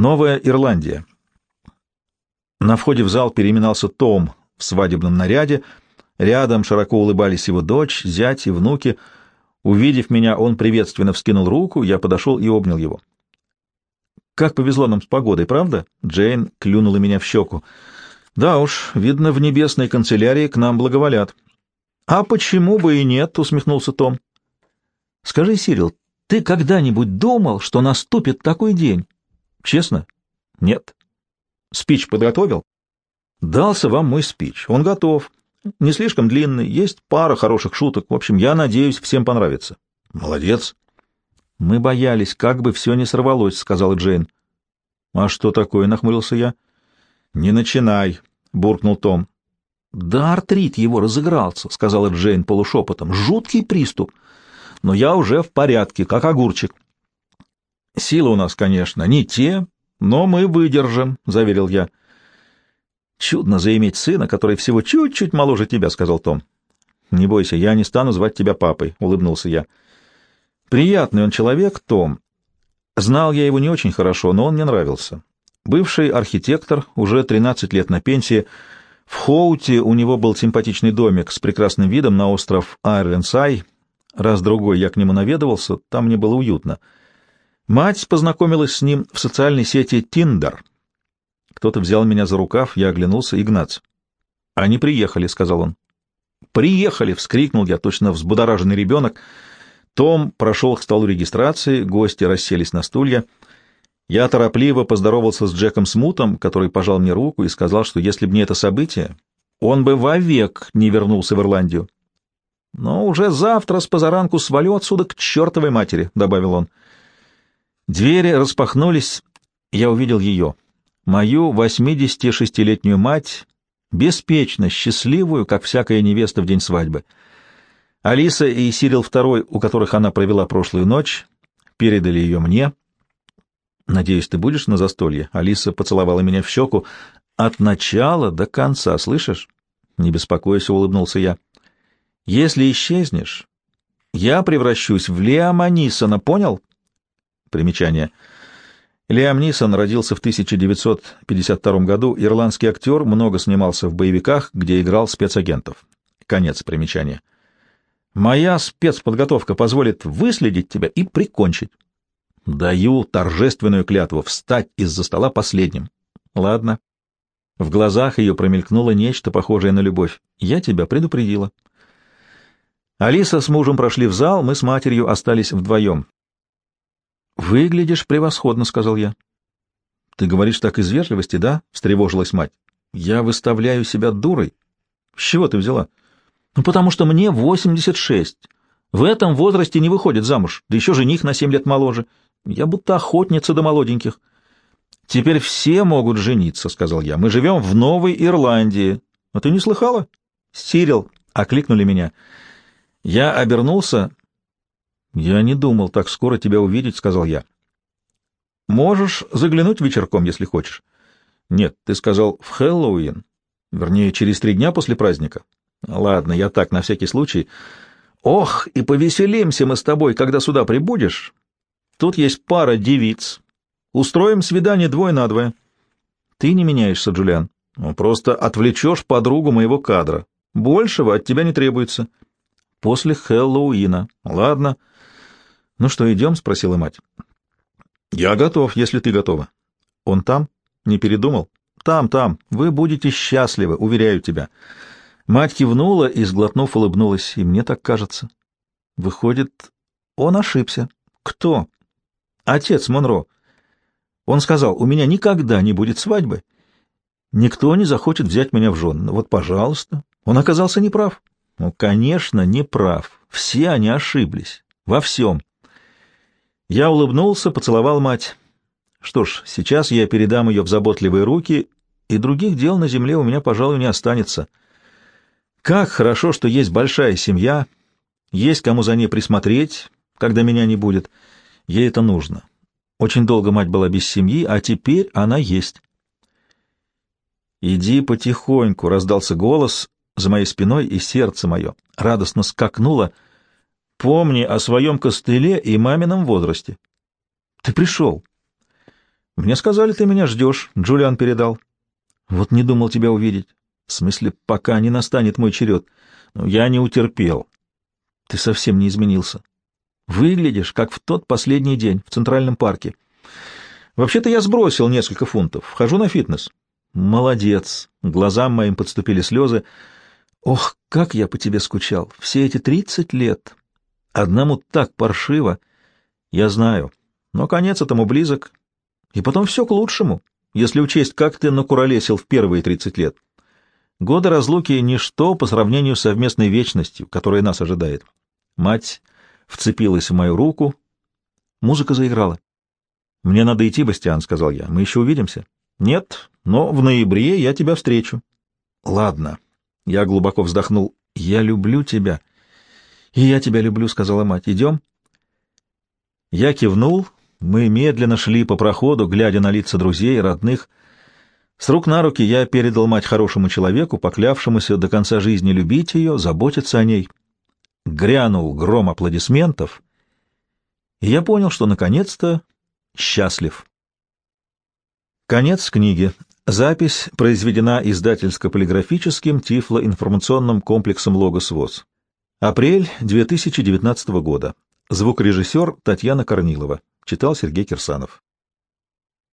Новая Ирландия. На входе в зал переминался Том в свадебном наряде. Рядом широко улыбались его дочь, зять и внуки. Увидев меня, он приветственно вскинул руку, я подошел и обнял его. «Как повезло нам с погодой, правда?» Джейн клюнула меня в щеку. «Да уж, видно, в небесной канцелярии к нам благоволят». «А почему бы и нет?» — усмехнулся Том. «Скажи, Сирил, ты когда-нибудь думал, что наступит такой день?» «Честно?» «Нет». «Спич подготовил?» «Дался вам мой спич. Он готов. Не слишком длинный, есть пара хороших шуток. В общем, я надеюсь, всем понравится». «Молодец». «Мы боялись, как бы все не сорвалось», — сказала Джейн. «А что такое?» — нахмурился я. «Не начинай», — буркнул Том. «Да артрит его разыгрался», — сказала Джейн полушепотом. «Жуткий приступ. Но я уже в порядке, как огурчик». «Силы у нас, конечно, не те, но мы выдержим», — заверил я. «Чудно заиметь сына, который всего чуть-чуть моложе тебя», — сказал Том. «Не бойся, я не стану звать тебя папой», — улыбнулся я. «Приятный он человек, Том. Знал я его не очень хорошо, но он мне нравился. Бывший архитектор, уже 13 лет на пенсии, — в Хоуте у него был симпатичный домик с прекрасным видом на остров Айрленсай. Раз-другой я к нему наведывался, там мне было уютно. Мать познакомилась с ним в социальной сети Тиндер. Кто-то взял меня за рукав, я оглянулся, Игнац. «Они приехали», — сказал он. «Приехали!» — вскрикнул я, точно взбудораженный ребенок. Том прошел к столу регистрации, гости расселись на стулья — я торопливо поздоровался с Джеком Смутом, который пожал мне руку и сказал, что если бы не это событие, он бы вовек не вернулся в Ирландию. «Но уже завтра с позаранку свалю отсюда к чертовой матери», — добавил он. Двери распахнулись, я увидел ее, мою 86-летнюю мать, беспечно счастливую, как всякая невеста в день свадьбы. Алиса и Сирил II, у которых она провела прошлую ночь, передали ее мне — «Надеюсь, ты будешь на застолье?» Алиса поцеловала меня в щеку. «От начала до конца, слышишь?» Не беспокойся, улыбнулся я. «Если исчезнешь, я превращусь в Лиама Нисона, понял?» Примечание. Лиам Нисон родился в 1952 году, ирландский актер, много снимался в боевиках, где играл спецагентов. Конец примечания. «Моя спецподготовка позволит выследить тебя и прикончить». Даю торжественную клятву встать из-за стола последним. Ладно. В глазах ее промелькнуло нечто похожее на любовь. Я тебя предупредила. Алиса с мужем прошли в зал, мы с матерью остались вдвоем. «Выглядишь превосходно», — сказал я. «Ты говоришь так из вежливости, да?» — встревожилась мать. «Я выставляю себя дурой». «С чего ты взяла?» «Ну, потому что мне восемьдесят шесть. В этом возрасте не выходит замуж, да еще жених на семь лет моложе. Я будто охотница до молоденьких. Теперь все могут жениться, — сказал я. Мы живем в Новой Ирландии. А ты не слыхала? Сирил, — окликнули меня. Я обернулся. Я не думал так скоро тебя увидеть, — сказал я. Можешь заглянуть вечерком, если хочешь. Нет, ты сказал в Хэллоуин. Вернее, через три дня после праздника. Ладно, я так, на всякий случай. Ох, и повеселимся мы с тобой, когда сюда прибудешь. Тут есть пара девиц. Устроим свидание двое на двое. Ты не меняешься, Джулиан. Просто отвлечешь подругу моего кадра. Большего от тебя не требуется. После Хэллоуина. Ладно. Ну что, идем? — спросила мать. Я готов, если ты готова. Он там? Не передумал? Там, там. Вы будете счастливы, уверяю тебя. Мать кивнула и, сглотнув, улыбнулась. И мне так кажется. Выходит, он ошибся. Кто? Отец Монро. Он сказал, у меня никогда не будет свадьбы. Никто не захочет взять меня в жены. Вот, пожалуйста. Он оказался неправ. Ну, конечно, неправ. Все они ошиблись. Во всем. Я улыбнулся, поцеловал мать. Что ж, сейчас я передам ее в заботливые руки, и других дел на земле у меня, пожалуй, не останется. Как хорошо, что есть большая семья, есть кому за ней присмотреть, когда меня не будет — Ей это нужно. Очень долго мать была без семьи, а теперь она есть. «Иди потихоньку», — раздался голос за моей спиной, и сердце мое радостно скакнуло. «Помни о своем костыле и мамином возрасте». «Ты пришел». Мне сказали, ты меня ждешь, Джулиан передал. Вот не думал тебя увидеть. В смысле, пока не настанет мой черед. Но я не утерпел. Ты совсем не изменился. Выглядишь, как в тот последний день в Центральном парке. Вообще-то я сбросил несколько фунтов. Хожу на фитнес. Молодец. Глазам моим подступили слезы. Ох, как я по тебе скучал. Все эти тридцать лет. Одному так паршиво. Я знаю. Но конец этому близок. И потом все к лучшему, если учесть, как ты накуролесил в первые тридцать лет. Годы разлуки — ничто по сравнению с совместной вечностью, которая нас ожидает. Мать вцепилась в мою руку. Музыка заиграла. «Мне надо идти, Бастиан», — сказал я. «Мы еще увидимся». «Нет, но в ноябре я тебя встречу». «Ладно». Я глубоко вздохнул. «Я люблю тебя». «И я тебя люблю», — сказала мать. «Идем?» Я кивнул. Мы медленно шли по проходу, глядя на лица друзей и родных. С рук на руки я передал мать хорошему человеку, поклявшемуся до конца жизни любить ее, заботиться о ней. Грянул гром аплодисментов, и я понял, что наконец-то счастлив. Конец книги. Запись произведена издательско-полиграфическим тифлоинформационным комплексом «Логос ВОЗ». Апрель 2019 года. Звукорежиссер Татьяна Корнилова. Читал Сергей Кирсанов.